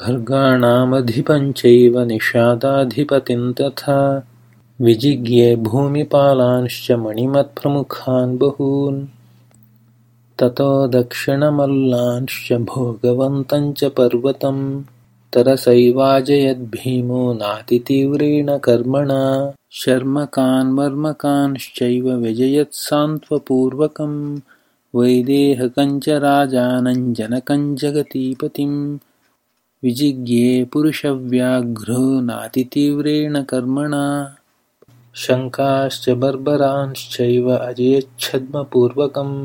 भर्गाणामधिपञ्चैव निषादाधिपतिं तथा विजिज्ञे भूमिपालांश्च मणिमत्प्रमुखान् बहून्। ततो दक्षिणमल्लांश्च भोगवन्तञ्च पर्वतं तरसैवाजयद्भीमो नातितीव्रेण कर्मणा। शर्मकान् मर्मकांश्चैव व्यजयत्सान्त्वपूर्वकं वैदेहकञ्च राजानं जगतीपतिं विजिज्ञे पुरुषव्याघ्रो नातितीव्रेण कर्मणा। शङ्काश्च बर्बरांश्चैव अजयच्छद्मपूर्वकम्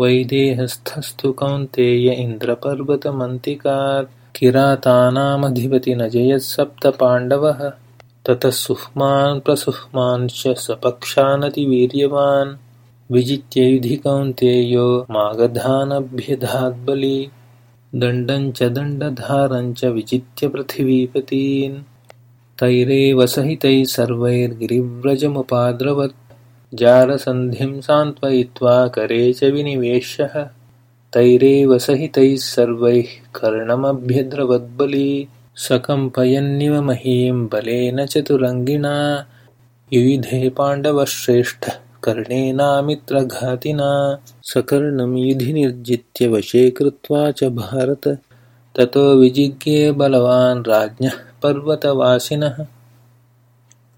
वैदेहस्थस्तु कौन्तेय इन्द्रपर्वतमन्तिकात् किरातानामधिपतिनजयत्सप्तपाण्डवः ततः सुह्मान् प्रसुह्मांश्च सपक्षानतिवीर्यवान् विजित्य कौन्तेयो मागधानभ्यधाद्बलि दण्डञ्च दण्डधारञ्च विजित्य पृथिवीपतीन्। तैरेव सहितैः सर्वैर्गिरिव्रजमुपाद्रवत्। जारसन्धिं सान्त्वयित्वा करे च विनिवेश्यः तैरेव सहितैः सर्वैः कर्णमभ्यद्रवद्बली। सकम्पयन्निव महीं बलेन चतुरङ्गिणा। युयुधे पाण्डवश्रेष्ठः कर्णेनामित्रघातिना सकर्णं युधि निर्जित्य वशे कृत्वा च भारत। ततो विजिज्ञे बलवान् राज्ञः पर्वतवासिनः।